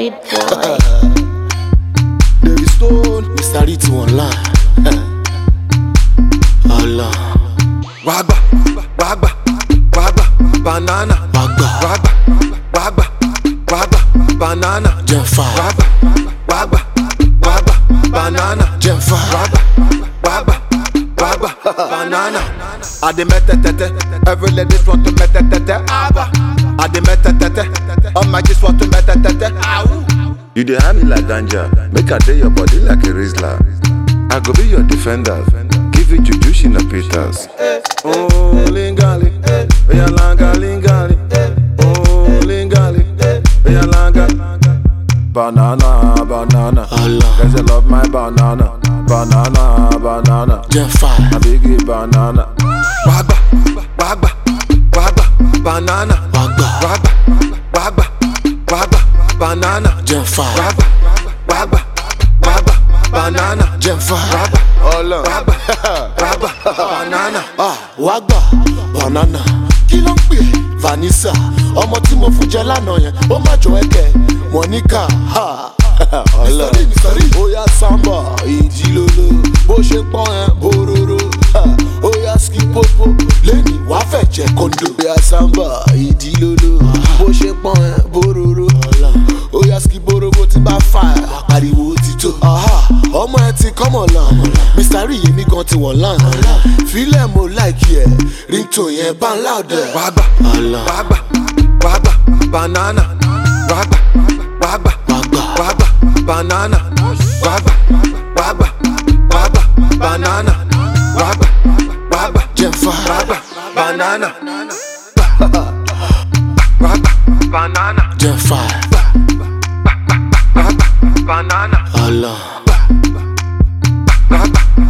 sweet boy. There is stone, Mr. Ritu online. Allah. Wagba, wagba, wagba, banana. Wagba, wagba, wagba, wagba, banana. Gen five. Wagba, wagba, wagba, banana. Gen five. Wagba, wagba, wagba, banana. I demand, mete tete. Every lady want to mete tete. You dey have me like ganja, make I dey your body like a Rizla. I go be your defender, give you juju Shina pitas. Oh, lingali, oya langa lingali, oh lingali, oya langa. Banana, banana, Allah. guys I love my banana, banana, banana. Jafar, my biggie banana. Wagba, wagba, wagba, banana. Wagba, wagba, wagba. banana. Gen five. Baba, Baba, wagba, banana. Gen five. Wagba, all on. Wagba, banana. Ah, wagba, banana. Kí ló ń pè é? Vanessa, ọmọ tí mo fún jẹ lánàá yẹn, ó má jọ ẹ̀kẹ́. Monica, ha. Ọlọ. Mísọ̀rí mísọ̀rí. Oya samba, ìdílolo. Bó ṣe pọ́n ẹ bororo. Oya skipopo. Lẹ́ni wàá fẹ̀ jẹ́ kóńdó. Oya samba, ìdílolo. Ah. Bó ṣe pọ́n ẹ bororo. ọmọlàn mr rí yèmí gan ti wọ̀ lan fílẹ̀ mo láìkí ẹ̀ rington yẹn bá ń láòdẹ̀. wàgbà wàgbà wàgbà banana wàgbà wàgbà wàgbà banana wàgbà wàgbà wàgbà banana wàgbà wàgbà jẹ̀fà wàgbà banana wàgbà banana jẹ̀fà wàgbà banana. Allah.